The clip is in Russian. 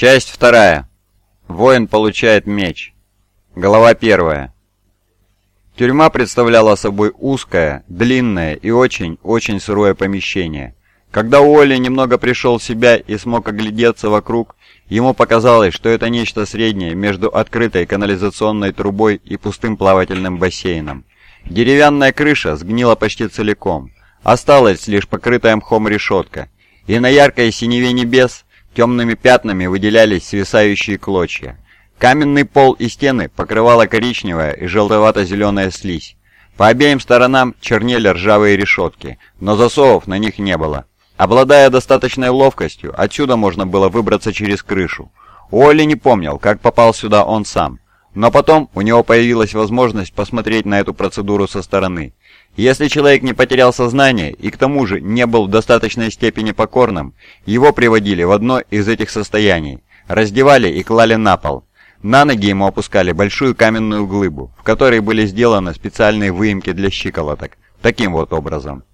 Часть вторая. Воин получает меч. Глава первая. Тюрьма представляла собой узкое, длинное и очень-очень сырое помещение. Когда Уолли немного пришел в себя и смог оглядеться вокруг, ему показалось, что это нечто среднее между открытой канализационной трубой и пустым плавательным бассейном. Деревянная крыша сгнила почти целиком. Осталась лишь покрытая мхом решетка, и на яркой синеве небес темными пятнами выделялись свисающие клочья. Каменный пол и стены покрывала коричневая и желтовато-зеленая слизь. По обеим сторонам чернели ржавые решетки, но засовов на них не было. Обладая достаточной ловкостью, отсюда можно было выбраться через крышу. Уолли не помнил, как попал сюда он сам. Но потом у него появилась возможность посмотреть на эту процедуру со стороны. Если человек не потерял сознание и к тому же не был в достаточной степени покорным, его приводили в одно из этих состояний, раздевали и клали на пол. На ноги ему опускали большую каменную глыбу, в которой были сделаны специальные выемки для щиколоток, таким вот образом.